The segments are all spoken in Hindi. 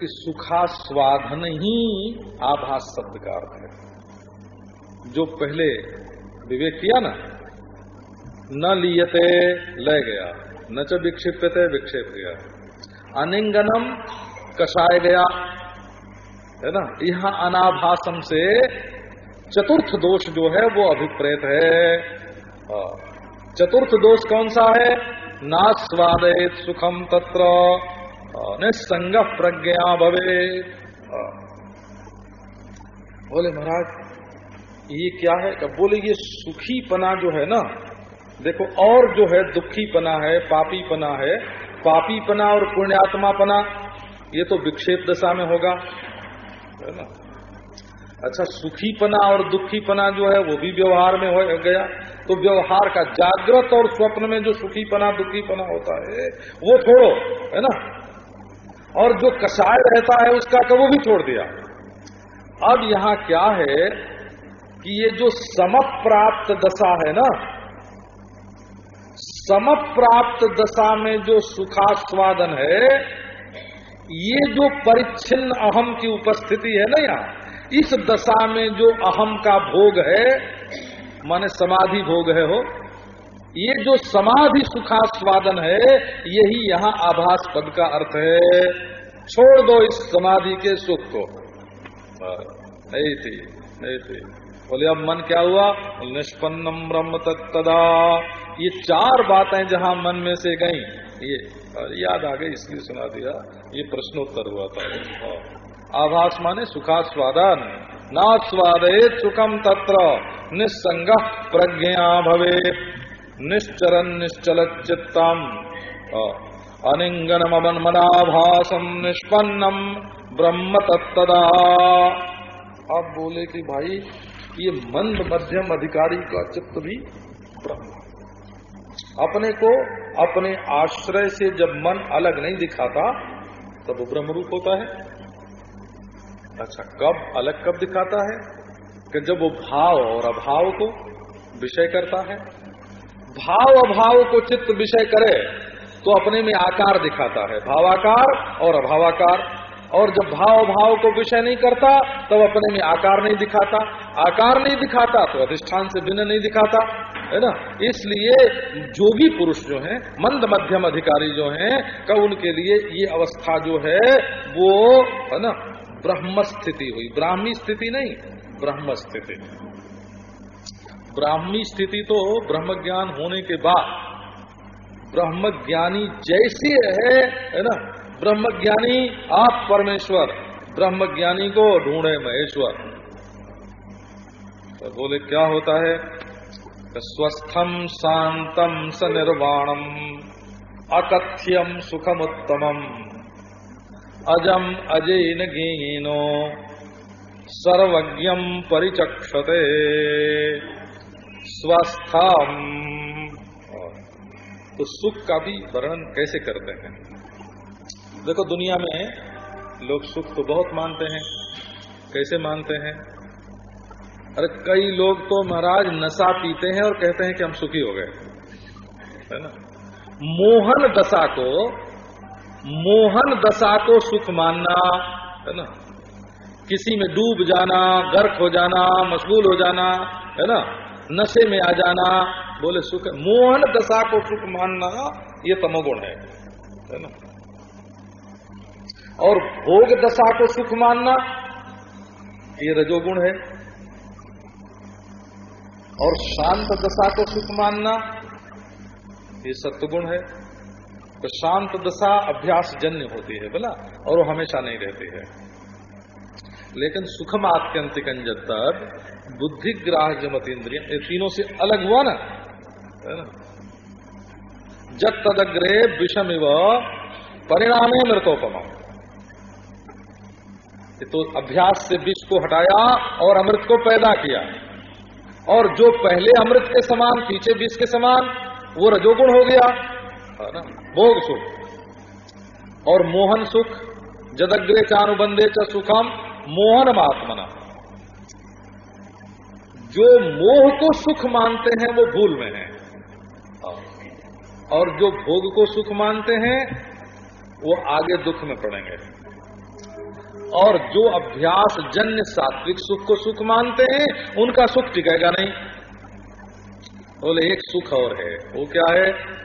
कि सुखास्वाधन ही आभास शब्द का अर्थ है। जो पहले विवेक किया ना, न लियते लय गया, न च विक्षिप्यते विक्षेप गया। अनिंगनम कषाय गया, है ना? यहाँ अनाभासम से चतुर्थ दोष जो है वो अभिप्रेत है। चतुर्थ दोष कौन सा है? ना नास्वादित सुखम तत्र हाँ, निसंग प्रज्ञा भवे। बोले महाराज ये क्या है? कब बोले ये सुखी पना जो है ना देखो और जो है दुखी पना है पापी पना है पापी पना और पुण्यात्मा पना ये तो विक्षेप दशा में होगा है ना? अच्छा सुखीपना और दुखीपना जो है वो भी व्यवहार में हो गया। तो व्यवहार का जागृत और स्वप्न में जो सुखीपना दुखीपना होता है वो छोड़ो है ना? और जो कषाय रहता है उसका का वो भी छोड़ दिया। अब यहाँ क्या है कि ये जो सम प्राप्त दशा है ना सम प्राप्त दशा में जो सुखास्वादन है, ये जो परिच्छिन्न अहम की उपस्थिति है ना यहाँ, इस दशा में जो अहम का भोग है, माने समाधि भोग है हो ये जो समाधि सुखास्वादन है, यही यहाँ आभास पद का अर्थ है। छोड़ दो इस समाधि के सुख को। नहीं थी नहीं थी। बोले, अब मन क्या हुआ? निष्पन्नम ब्रह्म तत्दा ये चार बातें जहाँ मन में से गई, ये याद आ गई इसलिए सुना दिया। ये प्रश्नोत्तर हुआ था। आभास माने सुखास्वादन। नास्वादित सुखम तत्र। निस्संग प्रज्ञा भवे निश्चरन निश्चल चित्तम अनिंगनम मनाभासम निष्पन्नम ब्रह्म तत्तदा आप बोले कि भाई, ये मंद मध्यम अधिकारी का चित्त भी ब्रह्म अपने को अपने आश्रय से जब मन अलग नहीं दिखाता, तब ब्रह्म रूप होता है। अच्छा कब अलग कब दिखाता है? कि जब वो भाव और अभाव को विषय करता है भाव अभाव को चित्त विषय करे तो अपने में आकार दिखाता है। भावाकार और अभावाकार। और जब भाव भाव को विषय नहीं करता, तब अपने में आकार नहीं दिखाता। आकार नहीं दिखाता तो अधिष्ठान से भिन्न नहीं दिखाता, है ना? इसलिए जोगी पुरुष जो हैं, मंद मध्यम अधिकारी जो हैं कब उनके लिए ये अवस्था जो है, वो, है ना? ब्रह्म स्थिति हुई। ब्राह्मी स्थिति नहीं, ब्रह्म स्थिति। ब्राह्मी स्थिति तो ब्रह्म ज्ञान होने के बाद ब्रह्म ज्ञानी जैसे है है ना? ब्रह्म ज्ञानी आप परमेश्वर ब्रह्म ज्ञानी को ढूंढे महेश्वर। तो बोले, क्या होता है? स्वस्थम शांतम स निर्वाणम, अकथ्यम सुखमुत्तमम, अजम अजेन गेनो सर्वज्ञम परिचक्षते। स्वस्थम। तो सुख का भी वर्णन कैसे करते हैं? देखो, दुनिया में लोग सुख तो बहुत मानते हैं। कैसे मानते हैं? अरे, कई लोग तो महाराज नशा पीते हैं और कहते हैं कि हम सुखी हो गए। है ना? मोहन दशा को, मोहन दशा को सुख मानना, है ना? किसी में डूब जाना, गर्क हो जाना, मशगूल हो जाना, है ना? नशे में आ जाना, बोले, सुख, मोहन दशा को सुख मानना, ये तमोगुण है। है ना? और भोग दशा को सुख मानना, ये रजोगुण है। और शांत दशा को सुख मानना, ये सत्वगुण है। तो शांत दशा अभ्यास जन्य होती है, बोला, और वो हमेशा नहीं रहती है। लेकिन सुखम आत्यंतिक तक बुद्धि ग्राह्य मत इंद्रिय ये तीनों से अलग हुआ ना? ना? जब तदग्रे विषम इव परिणामे मृतोपमा। तो अभ्यास से विष को हटाया और अमृत को पैदा किया। और जो पहले अमृत के समान, पीछे विष के समान, वो रजोगुण हो गया। है ना? भोग सुख। और मोहन सुख, जदग्रे चानुबंधे च सुखम मोहन महात्मना जो मोह को सुख मानते हैं, वो भूल में है। और जो भोग को सुख मानते हैं, वो आगे दुख में पड़ेंगे। और जो अभ्यास जन्य सात्विक सुख को सुख मानते हैं, उनका सुख टिकेगा नहीं। बोले, एक सुख और है। वो क्या है?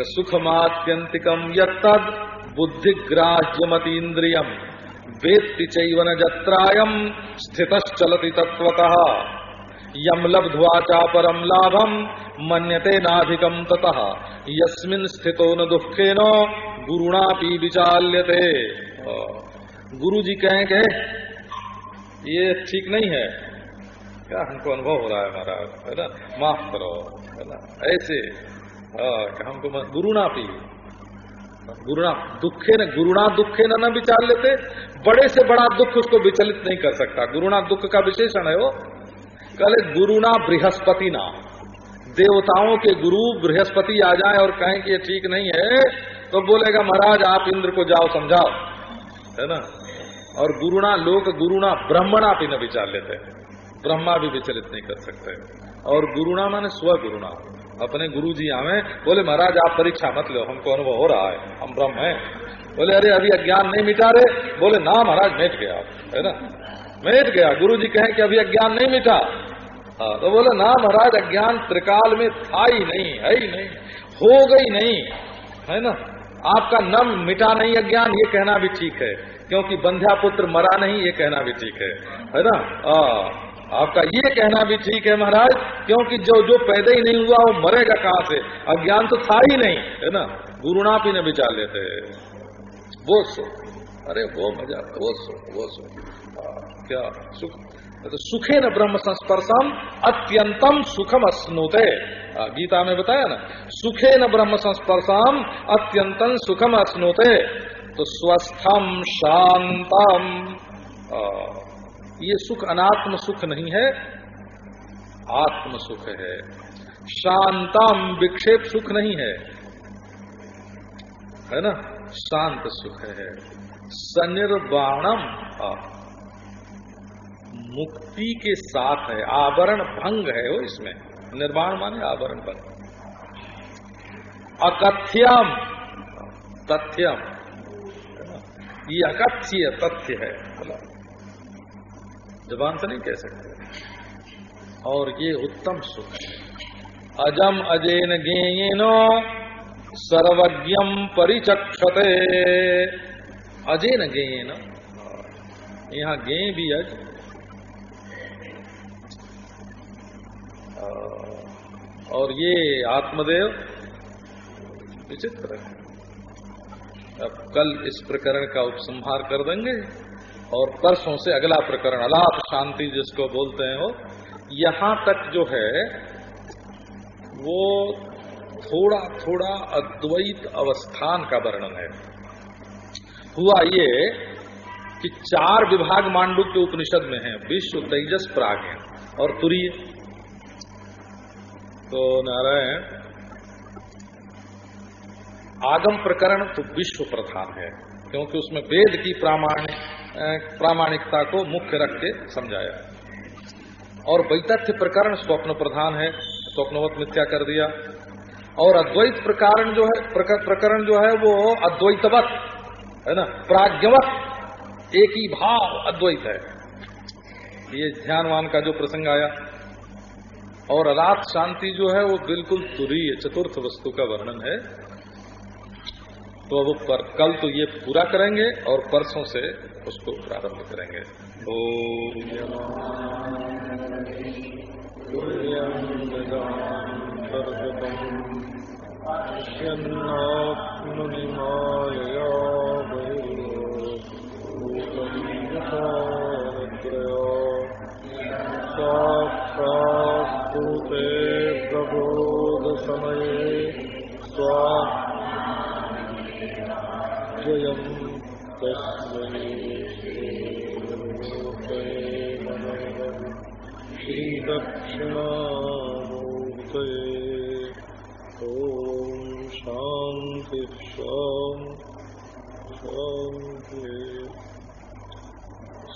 सुखमात्यंतिकम यद बुद्धिग्राह्यमतीन्द्रियम। वेत्ति चैवन जत्रायम चलती तत्वतः यम लब्ध्वा चा परम लाभम, मन्यते नाधिकम ततः। यस्मिन स्थितो न दुखे न गुरुणा पी विचाल्यते। गुरु जी कहें के ये ठीक नहीं है। क्या हमको अनुभव हो रहा है महाराज? है ना? माफ़ करो, है ना? ऐसे हमको गुरुना पी गुरुना दुखे न, गुरुणा दुखे न न विचार लेते, बड़े से बड़ा दुख उसको विचलित नहीं कर सकता। गुरुणा दुख का विशेषण है वो। कल गुरुणा बृहस्पति ना देवताओं के गुरु बृहस्पति आ जाए और कहें कि ये ठीक नहीं है तो बोलेगा, महाराज, आप इंद्र को जाओ, समझाओ। है ना? और गुरुणा लोक, गुरुणा ब्रह्मणा भी न विचार लेते। ब्रह्मा भी विचलित नहीं कर सकते। और गुरुणा माने स्व गुरुणा। अपने गुरु जी आवे बोले महाराज आप परीक्षा मत लो हमको अनुभव हो रहा है हम ब्रह्म है। बोले अरे अभी अज्ञान नहीं मिटा रहे बोले ना महाराज मिट गया है ना? मेट गया? गुरु जी कहें कि अभी अज्ञान नहीं मिटा। हाँ तो बोले ना महाराज अज्ञान त्रिकाल में था ही नहीं है ही नहीं हो गई नहीं है ना? आपका नम मिटा नहीं अज्ञान ये कहना भी ठीक है क्योंकि बंध्या पुत्र मरा नहीं ये कहना भी ठीक है है ना? आ, आपका ये कहना भी ठीक है महाराज, क्योंकि जो जो पैदा ही नहीं हुआ, वो मरेगा कहाँ से? अज्ञान तो था ही नहीं, है ना? गुरुणा भी ने बिचार लेते वो सो। अरे, वो मज़ा वो सो वो सो। क्या सुख। तो सुखे न ब्रह्म संस्पर्शम, अत्यंतम सुखम अस्नुते। गीता में बताया ना, सुखे न ब्रह्म संस्पर्शम, अत्यंतम सुखम अस्नुते। तो स्वस्थम शांतम। ये सुख अनात्म सुख नहीं है, आत्म सुख है। शांतम विक्षेप सुख नहीं है। है ना? शांत सुख है। सनिर्वाणम मुक्ति के साथ है, आवरण भंग है वो इसमें। निर्माण माने आवरण भंग। अकथ्यम, तथ्यम। ये अकथ्य तथ्य है। जबान से नहीं कह सकते। और ये उत्तम सुख अजम अजेन गेनो सर्वज्ञम परिचक्षते। अजेन गेन यहाँ गे भी अज। और ये आत्मदेव विचित्र है। अब कल इस प्रकरण का उपसंहार कर देंगे। और परसों से अगला प्रकरण, अलाप शांति जिसको बोलते हैं वो, यहाँ तक जो है, वो थोड़ा थोड़ा अद्वैत अवस्थान का वर्णन है। हुआ ये कि चार विभाग मांडू के उपनिषद में है, विश्व, तेजस प्राग्ञ और तुरीय तो नारायण, आगम प्रकरण तो विश्व प्रधान है, क्योंकि उसमें वेद की प्रामाणिक प्रामाणिकता को मुख्य रख के समझाया। और वैतथ्य प्रकरण स्वप्न प्रधान है, स्वप्नवत मिथ्या कर दिया। और अद्वैत प्रकरण जो है प्रकरण जो है, वो अद्वैतवत, है ना? प्राज्ञवत, एक ही भाव अद्वैत है। ये ध्यानवान का जो प्रसंग आया। और रात शांति जो है, वो बिल्कुल तुरीय, चतुर्थ वस्तु का वर्णन है। तो अब पर, कल तो ये पूरा करेंगे और परसों से उसको प्रारंभ करेंगे। ओ कुरुते प्रबोधसमये स्वाजयम् तस्मै श्रीदक्षिणामूर्तये ॐ शान्ति शान्ति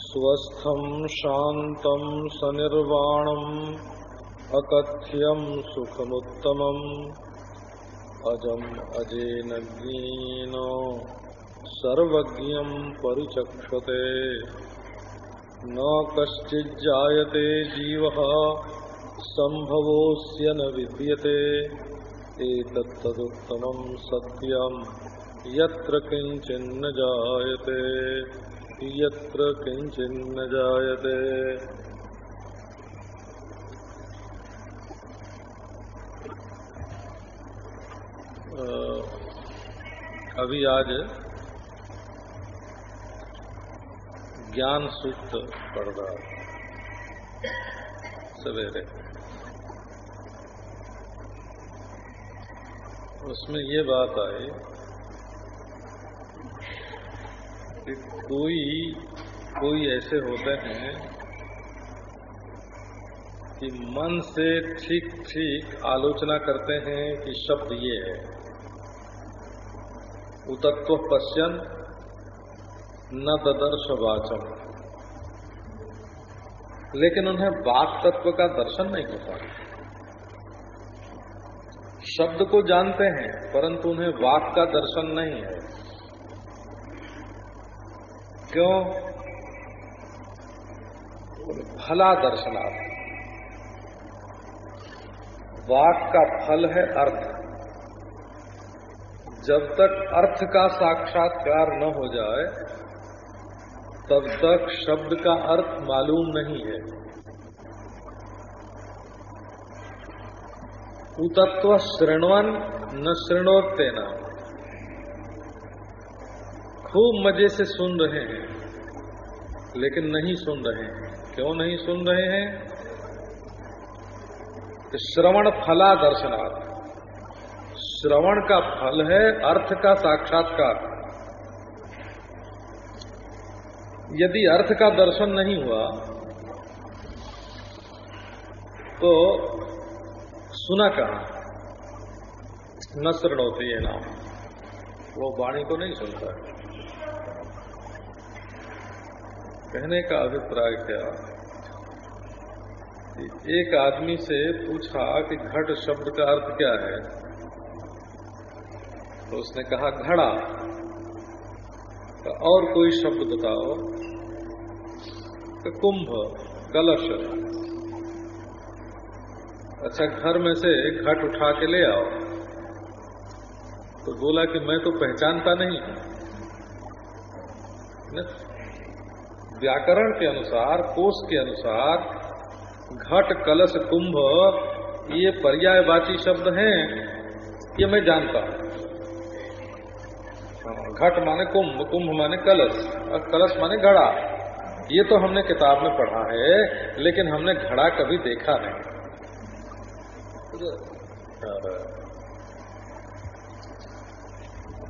स्वस्थं शान्तं सनिर्वाणम् अकथ्यम सुखमुत्तमम् अजम अजेन सर्वज्ञ परिचक्षते। न कश्चिज्जायते जीव संभवोस्य न विद्यते। एतत्तदुत्तमं सत्यम यत्र किंचिन्न जायते। यत्र किंचिन्न जायते। अभी आज ज्ञान पढ़ रहा सवेरे। उसमें ये बात आई कि कोई कोई ऐसे होते हैं कि मन से ठीक ठीक आलोचना करते हैं कि शब्द ये है। उतत्व पश्यन न ददर्श वाचम लेकिन उन्हें वाक तत्व का दर्शन नहीं होता शब्द को जानते हैं, परंतु उन्हें वाक का दर्शन नहीं है। क्यों? भला दर्शनार्थ वाक का फल है अर्थ। जब तक अर्थ का साक्षात्कार न हो जाए तब तक शब्द का अर्थ मालूम नहीं है। उतत्व श्रृणवन न श्रृणोत्ते न खूब मज़े से सुन रहे हैं, लेकिन नहीं सुन रहे हैं। क्यों नहीं सुन रहे हैं? श्रवण फला दर्शनार्थ श्रवण का फल है अर्थ का साक्षात्कार। यदि अर्थ का दर्शन नहीं हुआ तो सुना कहा? न श्रणोती है नाम। वो वाणी को नहीं सुनता। कहने का अभिप्राय क्या? एक आदमी से पूछा कि घट शब्द का अर्थ क्या है तो उसने कहा, घड़ा। और कोई शब्द बताओ। कुंभ कलश। अच्छा घर में से घट उठा के ले आओ। तो बोला कि मैं तो पहचानता नहीं हूँ। व्याकरण के अनुसार कोष के अनुसार घट कलश कुंभ ये पर्यायवाची शब्द हैं ये मैं जानता हाँ, घट माने कुंभ कुंभ माने कलश, और कलश माने घड़ा। ये तो हमने किताब में पढ़ा है, लेकिन हमने घड़ा कभी देखा नहीं।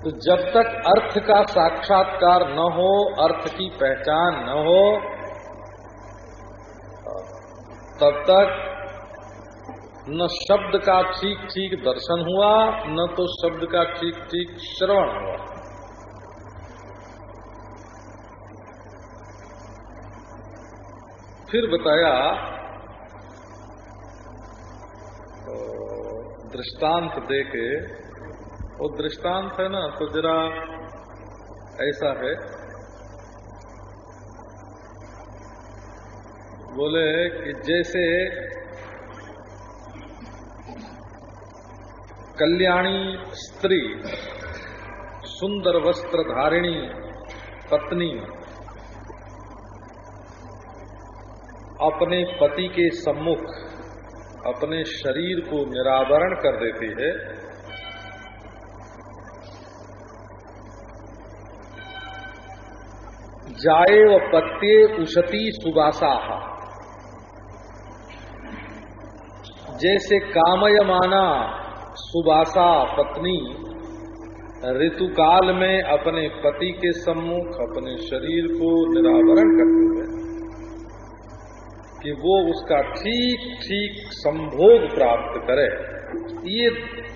तो जब तक अर्थ का साक्षात्कार न हो, अर्थ की पहचान न हो, तब तक न शब्द का ठीक ठीक दर्शन हुआ, न तो शब्द का ठीक ठीक श्रवण हुआ। फिर बताया दृष्टांत दे के वो दृष्टांत है ना तो जरा ऐसा है। बोले कि जैसे कल्याणी स्त्री, सुंदर वस्त्र धारिणी, पत्नी अपने पति के सम्मुख, अपने शरीर को निरावरण कर देती है। जाए व पत्ते उशती सुबासा जैसे कामयमाना सुबासा पत्नी, ऋतुकाल में अपने पति के सम्मुख, अपने शरीर को निरावरण करते हुए कि वो उसका ठीक ठीक संभोग प्राप्त करे। ये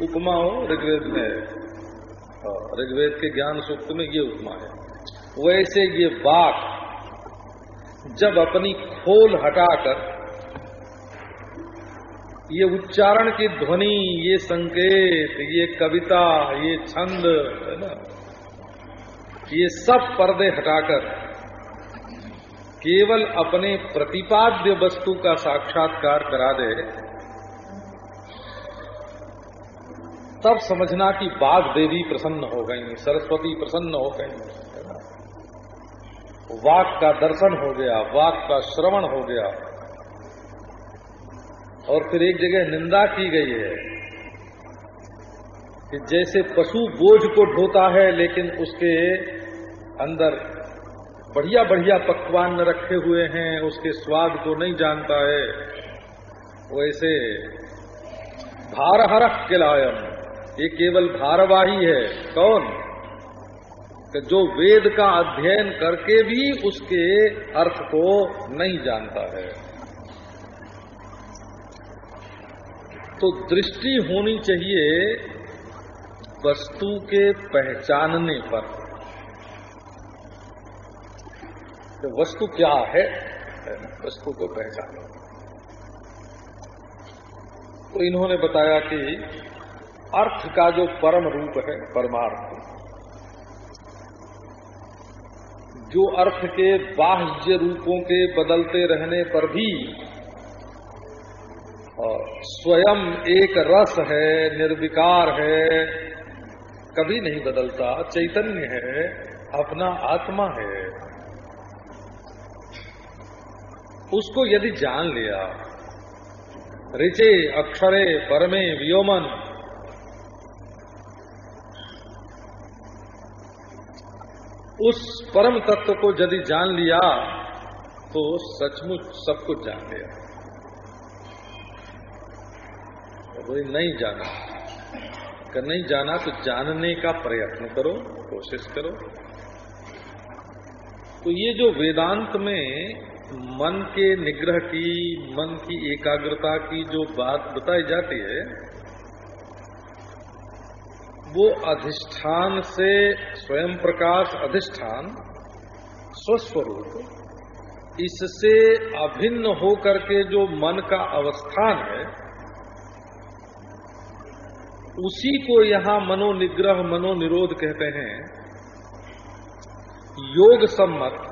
उपमा हो ऋग्वेद में हाँ, ऋग्वेद के ज्ञान सूक्त में ये उपमा है। वैसे ये बात जब अपनी खोल हटाकर ये उच्चारण की ध्वनि ये संकेत ये कविता ये छंद है ना ये सब पर्दे हटाकर केवल अपने प्रतिपाद्य वस्तु का साक्षात्कार करा दे, तब समझना कि बाघ देवी प्रसन्न हो गई, सरस्वती प्रसन्न हो गई। वाक का दर्शन हो गया वाक का श्रवण हो गया। और फिर एक जगह निंदा की गई है कि जैसे पशु बोझ को ढोता है, लेकिन उसके अंदर बढ़िया बढ़िया पकवान रखे हुए हैं, उसके स्वाद को नहीं जानता है। वैसे भारहरक किलायम ये केवल भारवाही है। कौन? कि जो वेद का अध्ययन करके भी उसके अर्थ को नहीं जानता है। तो दृष्टि होनी चाहिए वस्तु के पहचानने पर। तो वस्तु क्या है? वस्तु को पहचानो। तो इन्होंने बताया कि अर्थ का जो परम रूप है, परमार्थ, जो अर्थ के बाह्य रूपों के बदलते रहने पर भी स्वयं एक रस है, निर्विकार है, कभी नहीं बदलता। चैतन्य है, अपना आत्मा है। उसको यदि जान लिया, ऋचे, अक्षरे, परमे, व्योमन, उस परम तत्व को यदि जान लिया तो सचमुच सब कुछ जान लिया। कोई नहीं जाना। कर नहीं जाना तो जानने का प्रयत्न करो, कोशिश करो। तो ये जो वेदांत में मन के निग्रह की, मन की एकाग्रता की जो बात बताई जाती है, वो अधिष्ठान से स्वयं प्रकाश अधिष्ठान, स्वस्वरूप, इससे अभिन्न होकर के जो मन का अवस्थान है, उसी को यहाँ मनोनिग्रह, मनोनिरोध कहते हैं। योग सम्मत।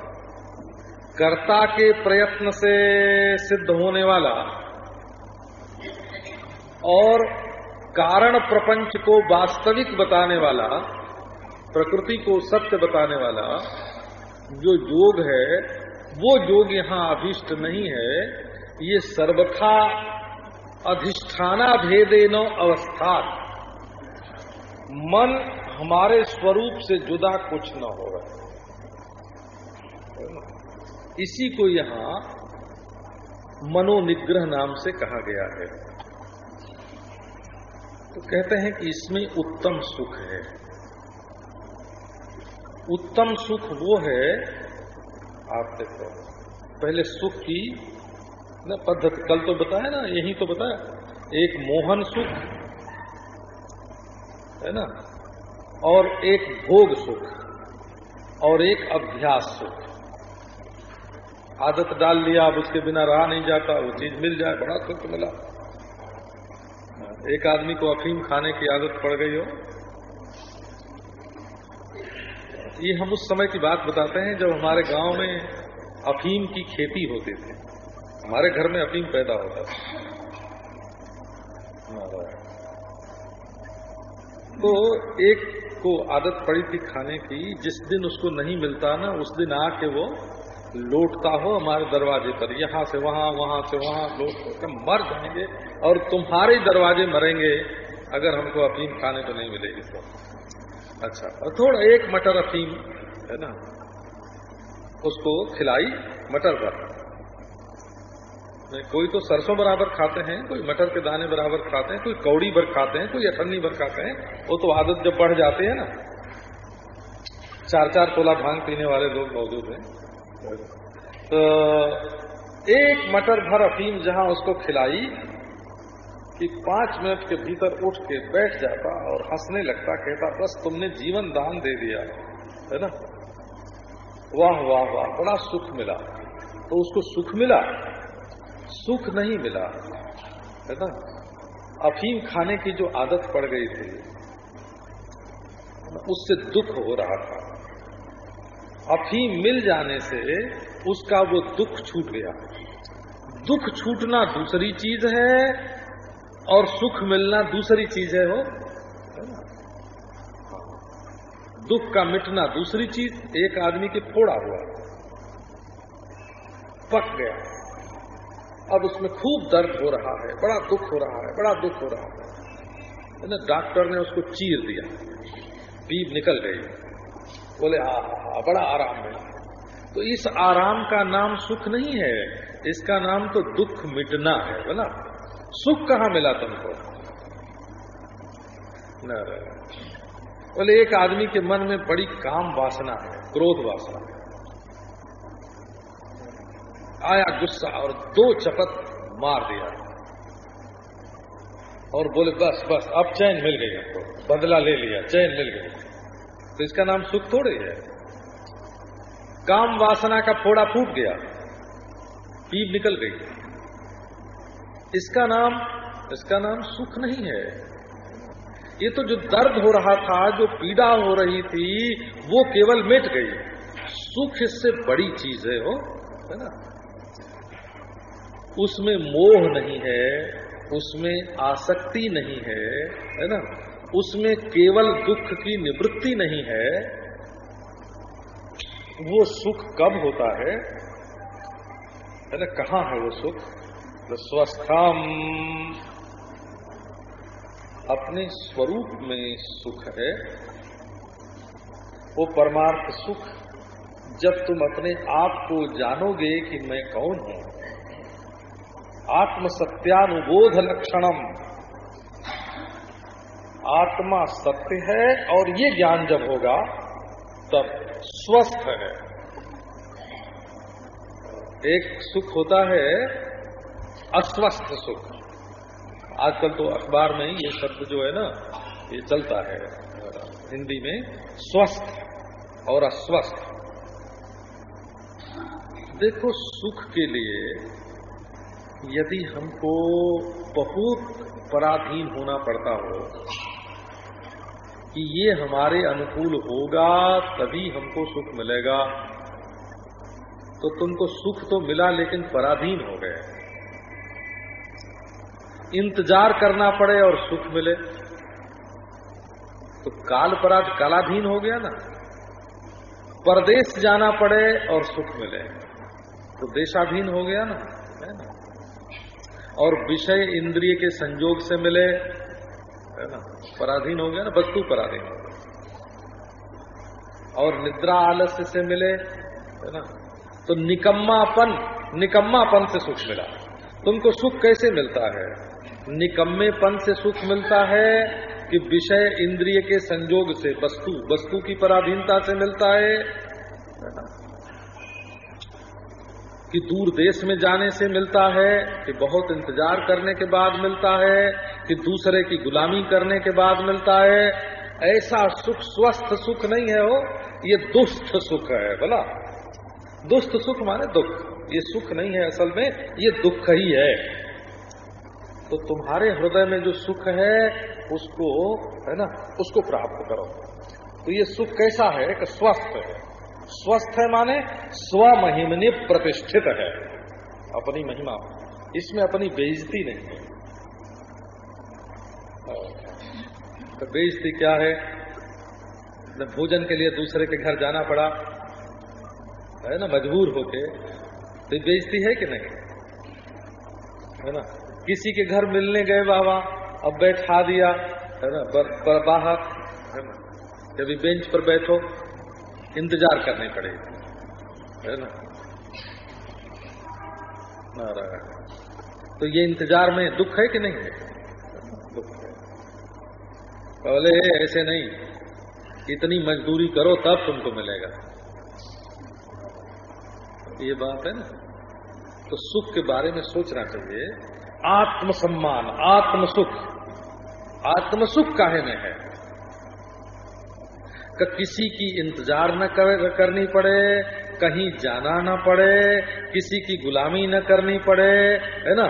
कर्ता के प्रयत्न से सिद्ध होने वाला और कारण प्रपंच को वास्तविक बताने वाला, प्रकृति को सत्य बताने वाला जो योग है, वो योग यहाँ अभिष्ट नहीं है। ये सर्वथा अधिष्ठाना भेदेनो अवस्था मन हमारे स्वरूप से जुदा कुछ न होगा इसी को यहाँ मनोनिग्रह नाम से कहा गया है। तो कहते हैं कि इसमें उत्तम सुख है। उत्तम सुख वो है, आप देखो, पहले सुख की न पद्धति, कल तो बताया ना, यही तो बताया, एक मोहन सुख, है ना, और एक भोग सुख, और एक अभ्यास सुख। आदत डाल लिया, अब उसके बिना रहा नहीं जाता, वो चीज़ मिल जाए, बड़ा सुख मिला। एक आदमी को अफीम खाने की आदत पड़ गई हो। ये हम उस समय की बात बताते हैं जब हमारे गाँव में अफीम की खेती होती थी। हमारे घर में अफीम पैदा होता था। तो एक को आदत पड़ी थी खाने की, जिस दिन उसको नहीं मिलता ना, उस दिन आके वो लौटता हो हमारे दरवाजे पर, यहाँ से वहाँ वहाँ से वहाँ, लौट कर मर जाएँगे और तुम्हारे दरवाजे मरेंगे, अगर हमको अफीम खाने को नहीं मिलेगी तो। अच्छा और थोड़ा एक मटर अफीम, है ना? उसको खिलाई मटर पर। कोई तो सरसों बराबर खाते हैं, कोई मटर के दाने बराबर खाते हैं, कोई कौड़ी भर खाते हैं, कोई अठन्नी भर खाते हैं, वो तो आदत जब बढ़ जाती है ना। चार चार तोला भाँग पीने वाले लोग मौजूद हैं। तो एक मटर भर अफीम जहाँ उसको खिलाई कि पाँच मिनट के भीतर उठ के बैठ जाता और हंसने लगता, कहता, बस तुमने जीवन दान दे दिया। है ना? वाह वाह वाह, बड़ा सुख मिला। तो उसको सुख मिला? सुख नहीं मिला, है ना? अफीम खाने की जो आदत पड़ गई थी, उससे दुख हो रहा था। अफीम मिल जाने से उसका वो दुख छूट गया। दुख छूटना दूसरी चीज़ है और सुख मिलना दूसरी चीज़ है हो दुख का मिटना दूसरी चीज़, एक आदमी के फोड़ा हुआ, पक गया। अब उसमें खूब दर्द हो रहा है, बड़ा दुख हो रहा है, बड़ा दुख हो रहा है। डॉक्टर ने उसको चीर दिया बीब निकल गई। बोले, हा हा बड़ा आराम मिला। तो इस आराम का नाम सुख नहीं है, इसका नाम तो दुख मिटना है बोला सुख कहाँ मिला तुमको? बोले, एक आदमी के मन में बड़ी काम वासना है, क्रोध वासना है। आया गुस्सा और दो चपत मार दिया। और बोले, बस बस, अब चैन मिल गई हमको, बदला ले लिया, चैन मिल गई तो इसका नाम सुख थोड़े है। काम वासना का फोड़ा फूट गया। पीप निकल गई। इसका नाम इसका नाम सुख नहीं है। ये तो जो दर्द हो रहा था, जो पीड़ा हो रही थी, वो केवल मिट गई। सुख इससे बड़ी चीज़ है, हो? है ना? उसमें मोह नहीं है, उसमें आसक्ति नहीं है है ना? उसमें केवल दुख की निवृत्ति नहीं है, वो सुख कब होता है? ना कहाँ है वो सुख? स्वस्थम। अपने स्वरूप में सुख है, वो परमार्थ सुख। जब तुम अपने आप को जानोगे कि मैं कौन हूँ, आत्मसत्यानुबोध लक्षणम। आत्मा सत्य है और ये ज्ञान जब होगा, तब स्वस्थ है। एक सुख होता है, अस्वस्थ सुख। आजकल तो अखबार में ये शब्द जो है ना, ये चलता है, हिंदी में, स्वस्थ और अस्वस्थ। देखो, सुख के लिए यदि हमको बहुत पराधीन होना पड़ता हो कि ये हमारे अनुकूल होगा, तभी हमको सुख मिलेगा। तो तुमको सुख तो मिला लेकिन पराधीन हो गए। इंतज़ार करना पड़े और सुख मिले। तो काल पराध कालाधीन हो गया ना। परदेश जाना पड़े और सुख मिले। तो देशाधीन हो गया ना, है ना? और विषय इंद्रिय के संयोग से मिले। है ना? पराधीन हो गया ना वस्तु पराधीन और निद्रा आलस्य से मिले, है ना? तो निकम्मापन निकम्मापन से सुख मिला। तुमको सुख कैसे मिलता है? निकम्मेपन से सुख मिलता है कि विषय इंद्रिय के संजोग से वस्तु वस्तु की पराधीनता से मिलता है कि दूर देश में जाने से मिलता है, कि बहुत इंतज़ार करने के बाद मिलता है, कि दूसरे की गुलामी करने के बाद मिलता है। ऐसा सुख, स्वस्थ सुख नहीं है वो ये दुष्ट सुख है, बोला। दुष्ट सुख माने दुख। ये सुख नहीं है असल में, ये दुख ही है। तो तुम्हारे हृदय में जो सुख है, उसको, है ना, उसको प्राप्त करो। तो ये सुख कैसा है? कि स्वस्थ है। स्वस्थ है माने स्व महिमने प्रतिष्ठित है। अपनी महिमा। इसमें अपनी बेइज्जती नहीं है। तो बेइज्जती क्या है? भोजन के लिए दूसरे के घर जाना पड़ा। है ना? मजबूर होके। तो बेइज्जती है कि नहीं? है ना? किसी के घर मिलने गए बाबा, अब बैठा दिया। है ना? बाहर। है ना? कभी बेंच पर बैठो इंतज़ार करने पड़ेगी। है ना? तो ये इंतज़ार में दुख है कि नहीं है? दुख है। पहले ऐसे नहीं इतनी मजदूरी करो तब तुमको मिलेगा। ये बात है ना? तो सुख के बारे में सोचना चाहिए। आत्मसम्मान, आत्मसुख। आत्म सुख आत्म सुख काहे में है? कि किसी की इंतज़ार न कर, करनी पड़े कहीं जाना न पड़े किसी की गुलामी न करनी पड़े है ना?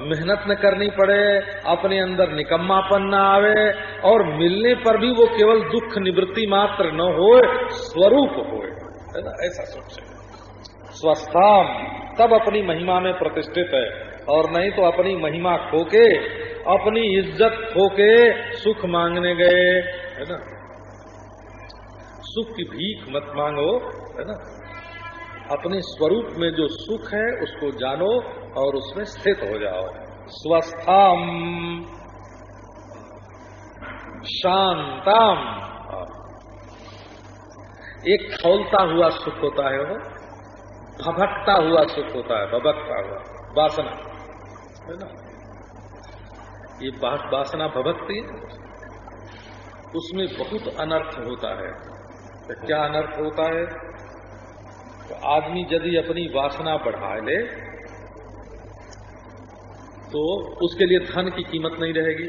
मेहनत न करनी पड़े अपने अंदर निकम्मापन न आवे और मिलने पर भी वो केवल दुख निवृत्ति मात्र न हो स्वरूप हो है ना? ऐसा चाहिए स्वस्थाम तब अपनी महिमा में प्रतिष्ठित है और नहीं तो अपनी महिमा खोके अपनी इज़्ज़त खोके सुख मांगने गए है ना? सुख की भीख मत मांगो, है ना? अपने स्वरूप में जो सुख है, उसको जानो और उसमें स्थित हो जाओ। स्वस्थाम। शांतम। एक खौलता हुआ सुख होता है वो। भभकता हुआ सुख होता है भभकता हुआ। वासना, है ना? ये वासना भभकती है। उसमें बहुत अनर्थ होता है। तो क्या अनर्थ होता है। तो आदमी यदि अपनी वासना बढ़ा ले तो उसके लिए धन की कीमत नहीं रहेगी।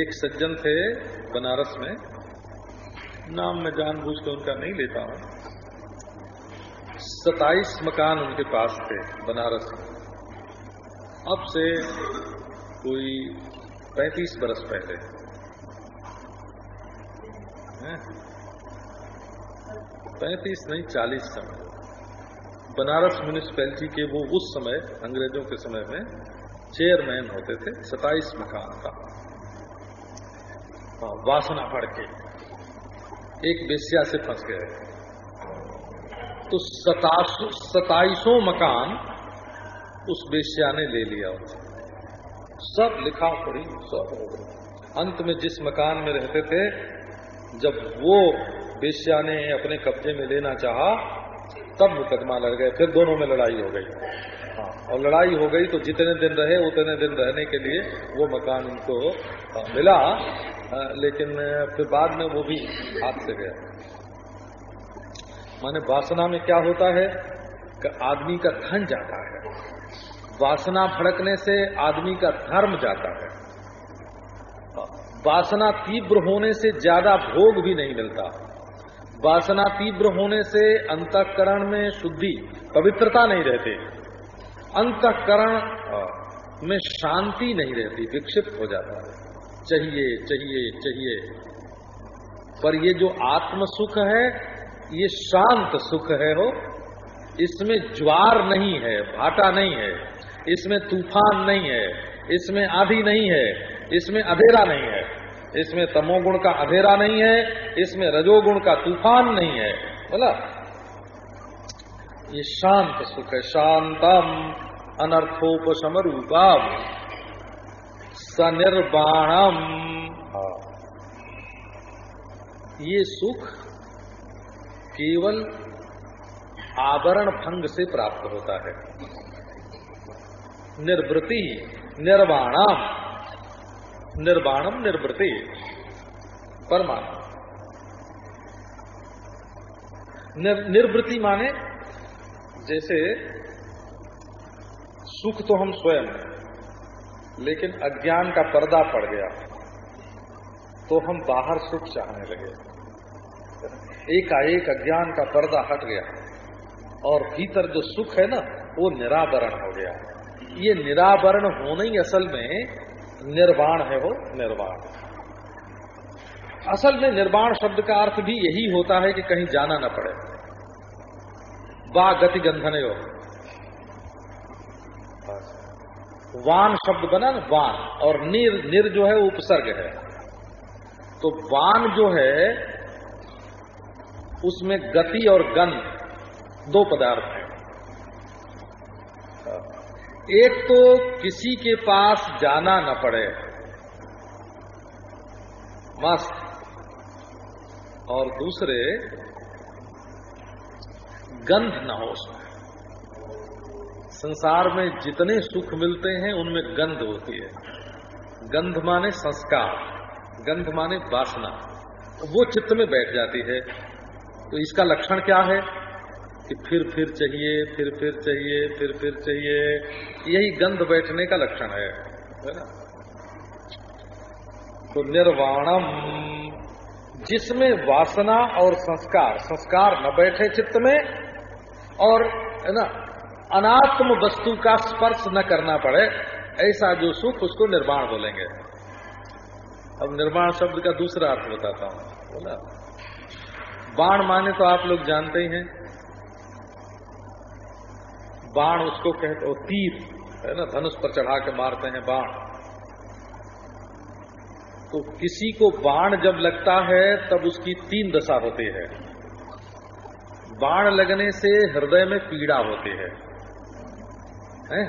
एक सज्जन थे बनारस में, नाम मैं जानबूझ के उनका नहीं लेता हूँ। सताइस मकान उनके पास थे बनारस में। अब से कोई पैंतीस बरस पहले। पैंतीस नहीं चालीस समय। बनारस म्यूनिसपैलिटी के वो उस समय अंग्रेज़ों के समय में चेयरमैन होते थे सताइस मकान का हाँ, वासना पड़ के एक बेसिया से फंस गए। तो सताइसों मकान उस बेसिया ने ले लिया उनसे। सब लिखा पड़ी सब हो गई अंत में जिस मकान में रहते थे जब वो बेस्या ने अपने कब्जे में लेना चाहा, तब मुकदमा लड़ गए, फिर दोनों में लड़ाई हो गई। हाँ और लड़ाई हो गई तो जितने दिन रहे, उतने दिन रहने के लिए वो मकान उनको मिला लेकिन, फिर बाद में वो भी हाथ से गया। माने वासना में क्या होता है? कि आदमी का धन जाता है। वासना भड़कने से आदमी का धर्म जाता है। वासना तीव्र होने से ज़्यादा भोग भी नहीं मिलता। वासना तीव्र होने से अंतकरण में शुद्धि, पवित्रता नहीं रहती। अंतकरण में शांति नहीं रहती, विक्षिप्त हो जाता है। चाहिए चाहिए चाहिए। पर ये जो आत्म सुख है, ये शांत सुख है हो, इसमें ज्वार नहीं है, भाटा नहीं है, इसमें तूफ़ान नहीं है, इसमें आधी नहीं है इसमें अधेरा नहीं है। इसमें तमोगुण का अधेरा नहीं है, इसमें रजोगुण का तूफ़ान नहीं है। बोला? ये शांत सुख है, शांतम अनर्थोपम रूपम सनिर्वाणम ये सुख केवल आवरण भंग से प्राप्त होता है। निर्वृति निर्वाणम। निर्वाणम निर्वृति परमात्मा। निर, निर्वृति माने जैसे सुख तो हम स्वयं है लेकिन अज्ञान का पर्दा पड़ गया तो हम बाहर सुख चाहने लगे। एकाएक अज्ञान का पर्दा हट गया और भीतर जो सुख है ना वो निरावरण हो गया। ये निरावरण होना ही असल में निर्वाण है वो निर्वाण। असल में निर्वाण शब्द का अर्थ भी यही होता है कि कहीं जाना न पड़े। वा गति गंधन हो वान शब्द बना ना, वान। और निर निर जो है उपसर्ग है। तो वान जो है, उसमें गति और गंध दो पदार्थ हैं। एक तो किसी के पास जाना न पड़े। मस्त। और दूसरे, गंध न हो उसमें। संसार में जितने सुख मिलते हैं, उनमें गंध होती है। गंध माने संस्कार, गंध माने वासना। वो चित्त में बैठ जाती है। तो इसका लक्षण क्या है? कि फिर फिर चाहिए, फिर फिर चाहिए, फिर फिर चाहिए। यही गंध बैठने का लक्षण है है ना? तो निर्वाणम, जिसमें वासना और संस्कार संस्कार न बैठे चित्त में और, है ना, अनात्म वस्तु का स्पर्श न करना पड़े, ऐसा जो सुख उसको निर्माण बोलेंगे। अब निर्माण शब्द का दूसरा अर्थ बताता हूँ बोला बाण माने तो आप लोग जानते ही हैं। बाण उसको कहते हो तीर है ना धनुष पर चढ़ा के मारते हैं बाण। तो किसी को बाण जब लगता है तब उसकी तीन दशा होती है। बाण लगने से हृदय में पीड़ा होती है, है?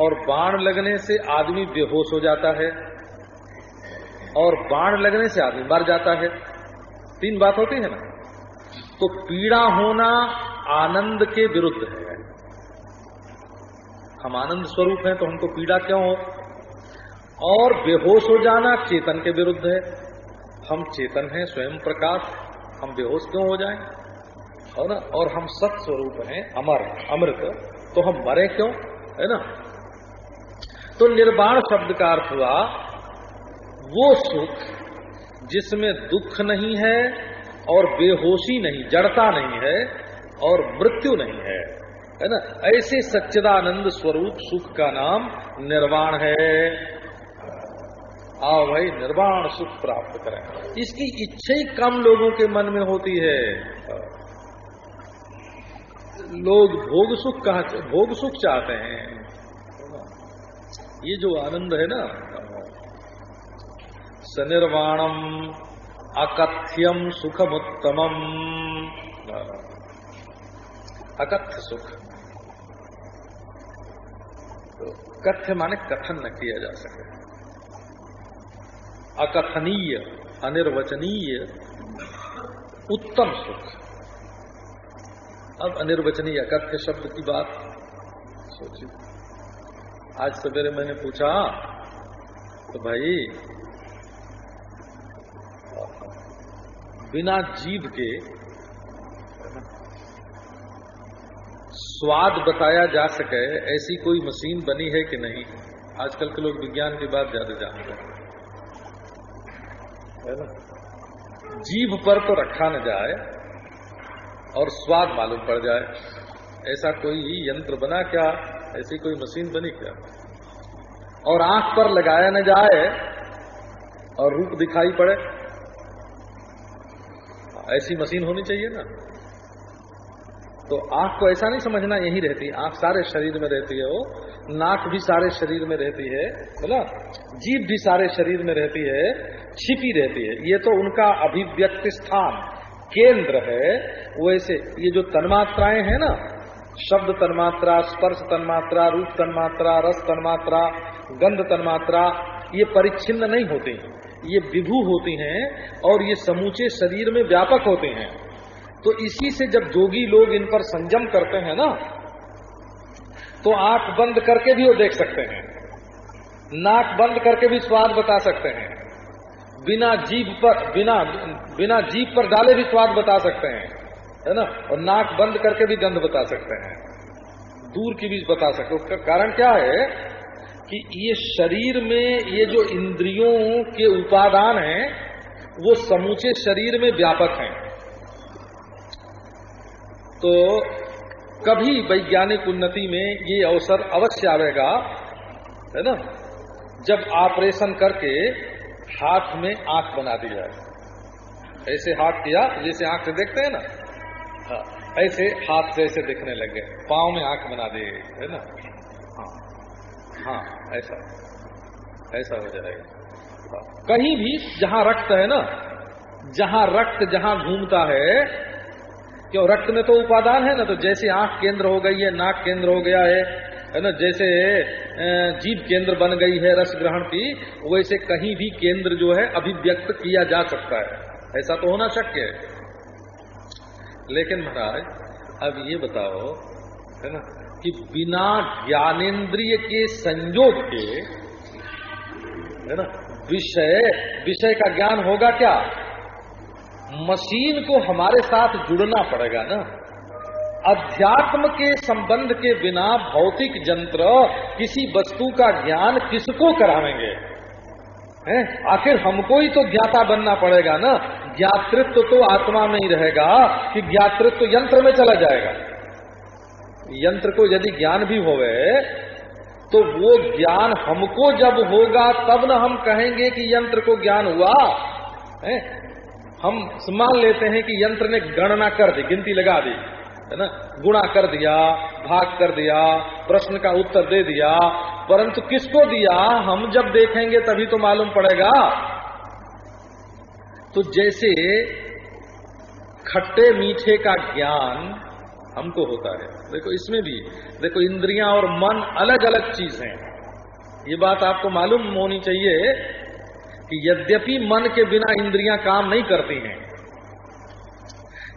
और बाण लगने से आदमी बेहोश हो जाता है। और बाण लगने से आदमी मर जाता है। तीन बात होती है ना? तो पीड़ा होना आनंद के विरुद्ध है। हम आनंद स्वरूप हैं तो हमको पीड़ा क्यों हो? और बेहोश हो जाना चेतन के विरुद्ध है। हम चेतन हैं, स्वयं प्रकाश। हम बेहोश क्यों हो जाएँ? है ना? और हम सत स्वरूप हैं, अमर, अमृत। तो हम मरे क्यों? है ना? तो निर्वाण शब्द का अर्थ हुआ, वो सुख जिसमें दुख नहीं है और बेहोशी नहीं, जड़ता नहीं है और मृत्यु नहीं है। है ना? ऐसे सच्चिदानंद स्वरूप सुख का नाम निर्वाण है। आओ भाई, निर्वाण सुख प्राप्त करें। इसकी इच्छा ही कम लोगों के मन में होती है। लोग भोग सुख कहा भोग सुख चाहते हैं। ये जो आनंद है ना, सनिर्वाणम, अकथ्यम, सुखमुत्तमम। अकथ्य सुख। तो कथ्य माने कथन न किया जा सके। अकथनीय, अनिर्वचनीय, उत्तम सुख। अब अनिर्वचनीय अकथ्य शब्द की बात सोचिए। आज सवेरे मैंने पूछा तो भाई, बिना जीव के स्वाद बताया जा सके, ऐसी कोई मशीन बनी है कि नहीं? आजकल के लोग विज्ञान की बात ज़्यादा जानते हैं। है ना? जीभ पर तो रखा न जाए और स्वाद मालूम पड़ जाए। ऐसा कोई यंत्र बना क्या? ऐसी कोई मशीन बनी क्या? और आँख पर लगाया न जाए और रूप दिखाई पड़े। ऐसी मशीन होनी चाहिए ना? तो आँख को ऐसा नहीं समझना यही रहती आँख सारे शरीर में रहती है वो नाक भी सारे शरीर में रहती है बोला जीभ भी सारे शरीर में रहती है, छिपी रहती है। ये तो उनका अभिव्यक्ति स्थान, केंद्र है। वैसे ये जो तन्मात्राएँ हैं ना, शब्द तन्मात्रा, स्पर्श तन्मात्रा, रूप तन्मात्रा, रस तन्मात्रा, गंध तन्मात्रा, ये परिच्छिन्न नहीं होती ये विभू होती हैं और ये समूचे शरीर में व्यापक होते हैं। तो इसी से जब जोगी लोग इन पर संयम करते हैं ना तो आँख बंद करके भी वो देख सकते हैं। नाक बंद करके भी स्वाद बता सकते हैं। बिना जीभ पर, बिना बिना जीभ पर डाले भी स्वाद बता सकते हैं, है ना? और नाक बंद करके भी गंध बता सकते हैं। दूर की भी बता सकते उसका कारण क्या है कि ये शरीर में ये जो इंद्रियों के उपादान हैं, वो समूचे शरीर में व्यापक हैं। तो कभी वैज्ञानिक उन्नति में ये अवसर अवश्य आवेगा है ना? जब ऑपरेशन करके हाथ में आँख बना दी जाए। ऐसे हाथ किया जैसे आँख से देखते हैं ना? हाँ, ऐसे हाथ से ऐसे दिखने लग गए पाँव में आँख बना दी गई है ना? हाँ हाँ ऐसा ऐसा हो जाएगा। हाँ, कहीं भी जहाँ रक्त है ना जहाँ रक्त जहाँ घूमता है क्यों? रक्त में तो उपादान है ना तो जैसे आँख केंद्र हो गई है, नाक केंद्र हो गया है है ना, जैसे जीव केंद्र बन गई है रस ग्रहण की, वैसे कहीं भी केंद्र जो है अभिव्यक्त किया जा सकता है। ऐसा तो होना शक्य है। लेकिन महाराज, अब ये बताओ, है ना, कि बिना ज्ञानेन्द्रिय के संयोग के, है ना, विषय विषय का ज्ञान होगा क्या? मशीन को हमारे साथ जुड़ना पड़ेगा ना। अध्यात्म के संबंध के बिना भौतिक यंत्र, किसी वस्तु का ज्ञान किसको करावेंगे? हैं? आखिर हमको ही तो ज्ञाता बनना पड़ेगा ना। ज्ञातृत्व तो आत्मा में ही रहेगा कि ज्ञातृत्व तो यंत्र में चला जाएगा। यंत्र को यदि ज्ञान भी होवे तो वो ज्ञान हमको जब होगा, तब न हम कहेंगे कि यंत्र को ज्ञान हुआ। है? हम मान लेते हैं कि यंत्र ने गणना कर दी, गिनती लगा दी, है ना? गुणा कर दिया, भाग कर दिया, प्रश्न का उत्तर दे दिया, परंतु किसको दिया? हम जब देखेंगे तभी तो मालूम पड़ेगा। तो जैसे खट्टे मीठे का ज्ञान हमको होता है। देखो, इसमें भी, देखो, इंद्रियाँ और मन अलग अलग चीज़ हैं। ये बात आपको मालूम होनी चाहिए कि यद्यपि मन के बिना इंद्रियाँ काम नहीं करती हैं,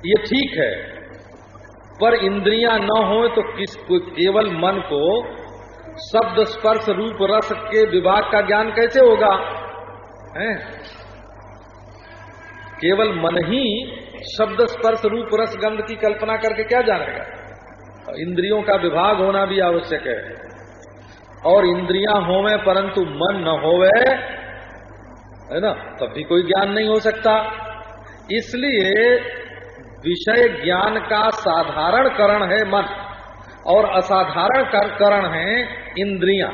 ये ठीक है, पर इंद्रियाँ न हो तो किस केवल मन को शब्द स्पर्श रूप रस के विभाग का ज्ञान कैसे होगा? है? केवल मन ही शब्द स्पर्श रूप रस गंध की कल्पना करके क्या जानेगा? इंद्रियों का विभाग होना भी आवश्यक है। और इंद्रियाँ होवे परंतु मन न होवे है ना? तब भी कोई ज्ञान नहीं हो सकता। इसलिए विषय ज्ञान का साधारण करण है मन, और असाधारण करण है इंद्रियाँ।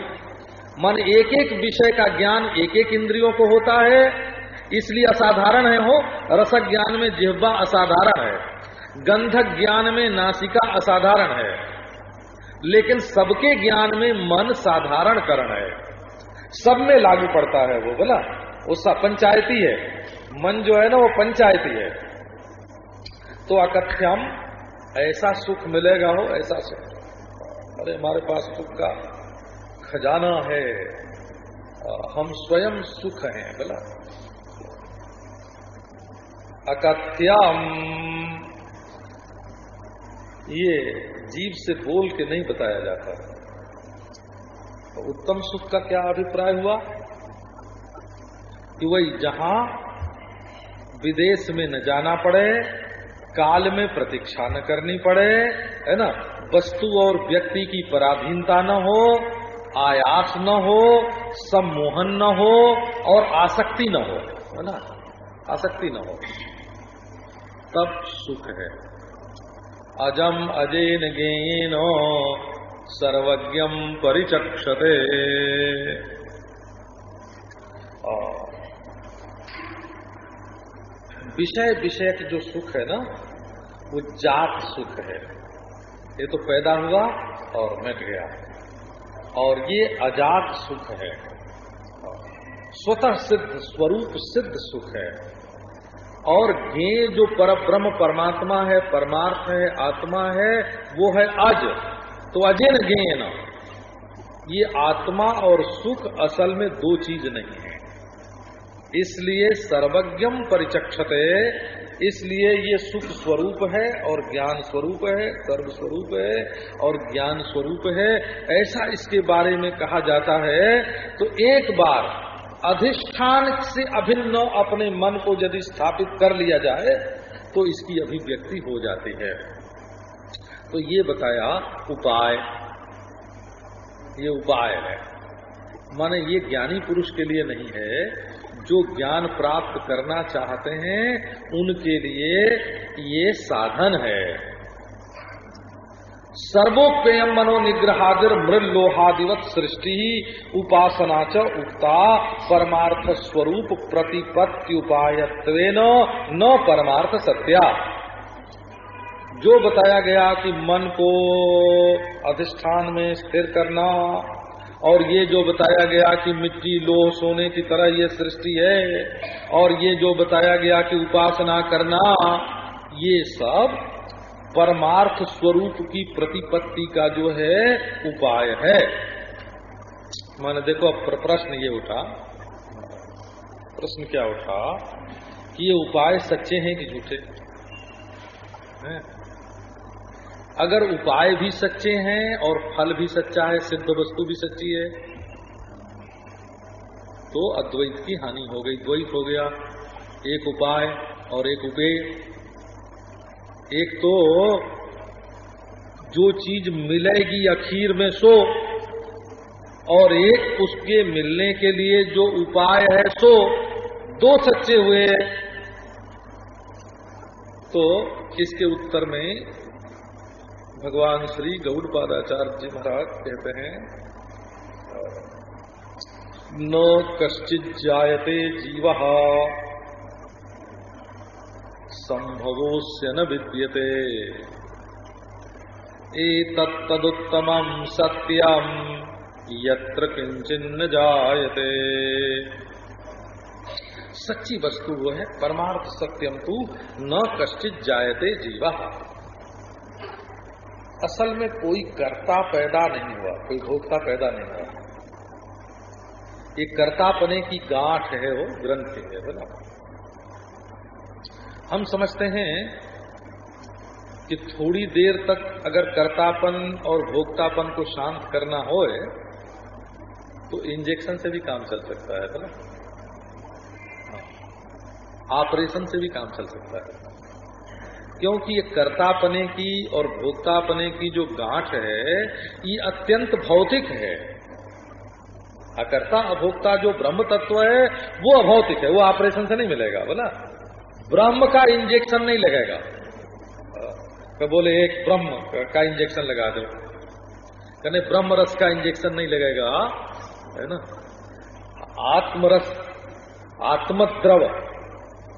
मन एक एक विषय का ज्ञान एक एक इंद्रियों को होता है, इसलिए असाधारण है हो रसक ज्ञान में जिह्वा असाधारण है। गंधक ज्ञान में नासिका असाधारण है। लेकिन सबके ज्ञान में मन साधारण करण है। सब में लागू पड़ता है वो, बोला? वो पंचायती है। मन जो है ना, वो पंचायती है। तो अकथ्यम, ऐसा सुख मिलेगा हो, ऐसा सुख। अरे, हमारे पास सुख का खजाना है। हम स्वयं सुख हैं, बोला। अकथ्यम। ये जीव से बोल के नहीं बताया जाता। तो उत्तम सुख का क्या अभिप्राय हुआ? कि वही जहाँ विदेश में न जाना पड़े, काल में प्रतीक्षा न करनी पड़े, है ना? वस्तु और व्यक्ति की पराधीनता न हो आयास न हो, सम्मोहन न हो और आसक्ति न हो, है ना? आसक्ति न हो। तब सुख है। अजम अजेन गेनो सर्वज्ञम परिचक्षते। विषय विषय के जो सुख है ना, वो जात सुख है। ये तो पैदा हुआ और मिट गया। और ये अजात सुख है। स्वतः सिद्ध स्वरूप, सिद्ध सुख है। और ज्ञे जो पर ब्रह्म परमात्मा है, परमार्थ है, आत्मा है, वो है अज। तो अजय न ये आत्मा और सुख असल में दो चीज़ नहीं है। इसलिए सर्वज्ञम परिचक्षते, इसलिए ये सुख स्वरूप है और ज्ञान स्वरूप है, सर्व स्वरूप है और ज्ञान स्वरूप है। ऐसा इसके बारे में कहा जाता है। तो एक बार अधिष्ठान से अभिन्न अपने मन को यदि स्थापित कर लिया जाए तो इसकी अभिव्यक्ति हो जाती है। तो ये बताया उपाय। ये उपाय है। माने ये ज्ञानी पुरुष के लिए नहीं है। जो ज्ञान प्राप्त करना चाहते हैं, उनके लिए ये साधन है। सर्वोपेयम मनोनिग्रहादिर मृलोहादिवत सृष्टि, उपासना च उक्ता परमार्थ स्वरूप प्रतिपत्ति उपाय न परमार्थ सत्या। जो बताया गया कि मन को अधिष्ठान में स्थिर करना और ये जो बताया गया कि मिट्टी, लोह, सोने की तरह ये सृष्टि है, और ये जो बताया गया कि उपासना करना, ये सब परमार्थ स्वरूप की प्रतिपत्ति का जो है, उपाय है। मैंने देखो, अब प्रश्न ये उठा। प्रश्न क्या उठा? कि ये उपाय सच्चे हैं कि झूठे? हैं? अगर उपाय भी सच्चे हैं और फल भी सच्चा है, सिद्ध वस्तु भी सच्ची है तो अद्वैत की हानि हो गई, द्वैत हो गया। एक उपाय और एक उपेय। एक तो जो चीज़ मिलेगी अखीर में सो, और एक उसके मिलने के लिए जो उपाय है, सो। दो सच्चे हुए तो इसके उत्तर में भगवान श्री गौड़ पादाचार्य जी महाराज कहते हैं, न कश्चित जायते जीव संभवोस्य न विद्यते। एतत्तदुत्तमं सत्यम यत्र किंचिन्न जायते। सच्ची वस्तु वो है, परमार्थ सत्यम तू, न कश्चित जायते जीवा। असल में कोई कर्ता पैदा नहीं हुआ, कोई भोक्ता पैदा नहीं हुआ। ये कर्तापने की गांठ है वो, ग्रंथ है बोला हम समझते हैं कि थोड़ी देर तक अगर कर्तापन और भोक्तापन को शांत करना हो तो इंजेक्शन से भी काम चल सकता है बोला ऑपरेशन से भी काम चल सकता है। क्योंकि ये कर्तापने की और भोक्तापने की जो गांठ है, ये अत्यंत भौतिक है। अकर्ता अभोक्ता जो ब्रह्म तत्व है, वो अभौतिक है, वो ऑपरेशन से नहीं मिलेगा, बोला। ब्रह्म का इंजेक्शन नहीं लगेगा। तो बोले, एक ब्रह्म का इंजेक्शन लगा दो। कहने ब्रह्म रस का इंजेक्शन नहीं लगेगा। है ना? आत्मरस आत्मद्रव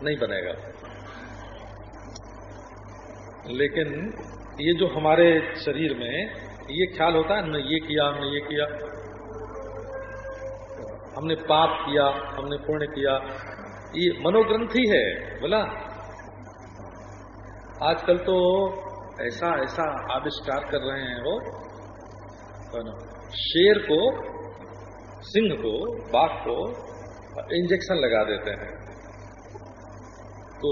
नहीं बनेगा। लेकिन ये जो हमारे शरीर में, ये ख्याल होता है, हमने ये किया, हमने ये किया। हमने पाप किया, हमने पुण्य किया। ये मनोग्रंथि है, बोला। आजकल तो ऐसा ऐसा आविष्कार कर रहे हैं वो। शेर को, सिंह को, बाघ को इंजेक्शन लगा देते हैं। तो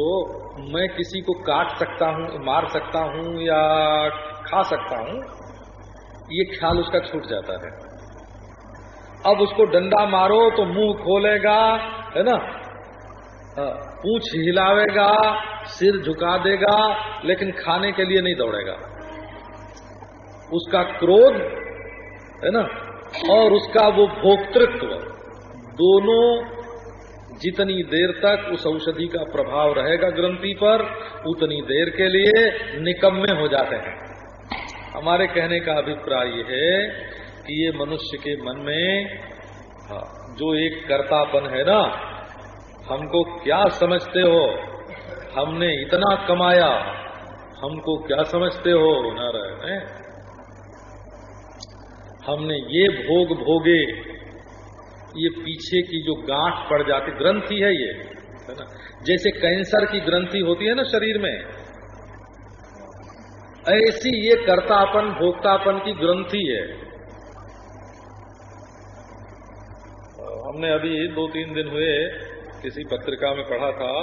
मैं किसी को काट सकता हूँ, मार सकता हूँ या खा सकता हूँ, ये ख्याल उसका छूट जाता है। अब उसको डंडा मारो तो मुँह खोलेगा, है ना? पूछ हिलावेगा, सिर झुका देगा, लेकिन खाने के लिए नहीं दौड़ेगा। उसका क्रोध, है ना? और उसका वो भोक्तृत्व, दोनों जितनी देर तक उस औषधि का प्रभाव रहेगा ग्रंथि पर उतनी देर के लिए निकम्मे हो जाते हैं। हमारे कहने का अभिप्राय यह है कि ये मनुष्य के मन में हाँ, जो एक कर्तापन है ना हमको क्या समझते हो? हमने इतना कमाया हमको क्या समझते हो? नारायण हमने ये भोग भोगे ये पीछे की जो गांठ पड़ जाती, ग्रंथि है ये, है ना जैसे कैंसर की ग्रंथि होती है ना शरीर में, ऐसी ये कर्तापन, भोक्तापन की ग्रंथि है हमने अभी दो तीन दिन हुए, किसी पत्रिका में पढ़ा था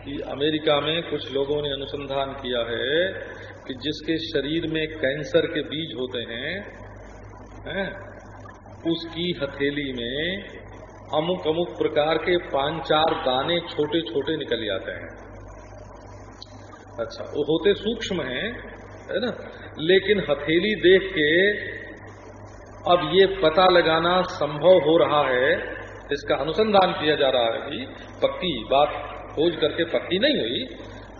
कि अमेरिका में कुछ लोगों ने अनुसंधान किया है कि जिसके शरीर में कैंसर के बीज होते हैं, है? उसकी हथेली में अमुक अमुक प्रकार के पाँच चार दाने छोटे छोटे निकल जाते हैं। अच्छा वो होते सूक्ष्म हैं, है ना? लेकिन हथेली देख के अब ये पता लगाना संभव हो रहा है, इसका अनुसंधान किया जा रहा है कि पक्की बात खोज करके पक्की नहीं हुई,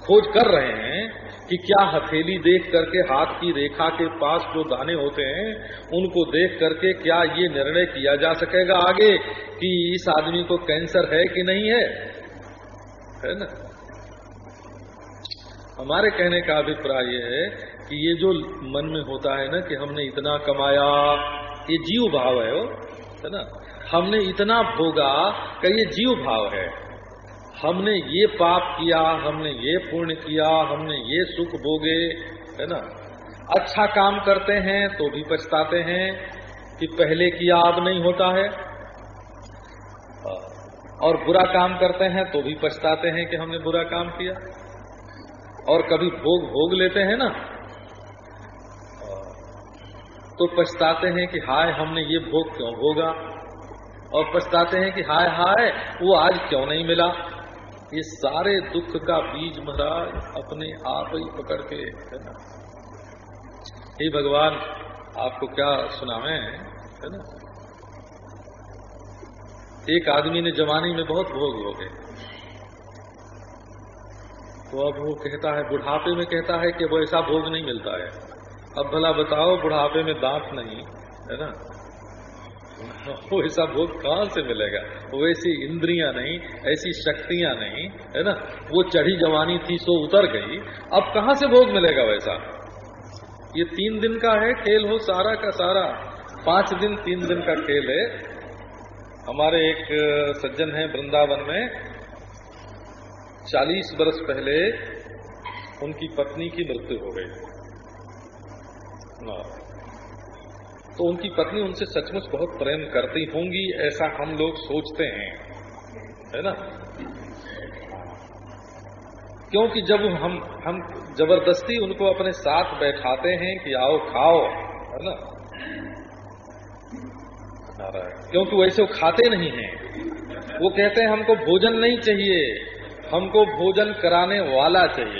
खोज कर रहे हैं कि क्या हथेली देख करके हाथ की रेखा के पास जो दाने होते हैं, उनको देख करके क्या ये निर्णय किया जा सकेगा आगे कि इस आदमी को कैंसर है कि नहीं है? है ना? हमारे कहने का अभिप्राय यह है कि ये जो मन में होता है ना कि हमने इतना कमाया, ये जीव भाव है वो है ना? हमने इतना भोगा कि ये जीव भाव है? हमने ये पाप किया, हमने ये पुण्य किया, हमने ये सुख भोगे, है ना? अच्छा काम करते हैं तो भी पछताते हैं कि पहले किया अब नहीं होता है। और बुरा काम करते हैं तो भी पछताते हैं कि हमने बुरा काम किया। और कभी भोग भोग लेते हैं ना? तो पछताते हैं कि हाय, हमने ये भोग क्यों भोगा? और पछताते हैं कि हाय हाय, वो आज क्यों नहीं मिला? ये सारे दुख का बीज महाराज अपने आप ही पकड़ के है ना? हे भगवान, आपको क्या सुनावे है? ना? एक आदमी ने जवानी में बहुत भोग गए तो अब वो कहता है, बुढ़ापे में कहता है कि वो ऐसा भोग नहीं मिलता है। अब भला बताओ, बुढ़ापे में दांत नहीं, है ना? वैसा भोग कहाँ से मिलेगा? वैसी इंद्रियाँ नहीं, ऐसी शक्तियाँ नहीं, है ना? वो चढ़ी जवानी थी, सो उतर गई। अब कहाँ से भोग मिलेगा वैसा? ये तीन दिन का है, खेल हो सारा का सारा। पाँच दिन, तीन दिन का खेल है। हमारे एक सज्जन है वृंदावन में। चालीस वर्ष पहले उनकी पत्नी की मृत्यु हो गई। हाँ। तो उनकी पत्नी उनसे सचमुच बहुत प्रेम करती होंगी, ऐसा हम लोग सोचते हैं। है ना? क्योंकि जब हम हम ज़बरदस्ती उनको अपने साथ बैठाते हैं कि आओ, खाओ, है ना? क्योंकि वैसे वो खाते नहीं हैं। वो कहते हैं, हमको भोजन नहीं चाहिए, हमको भोजन कराने वाला चाहिए।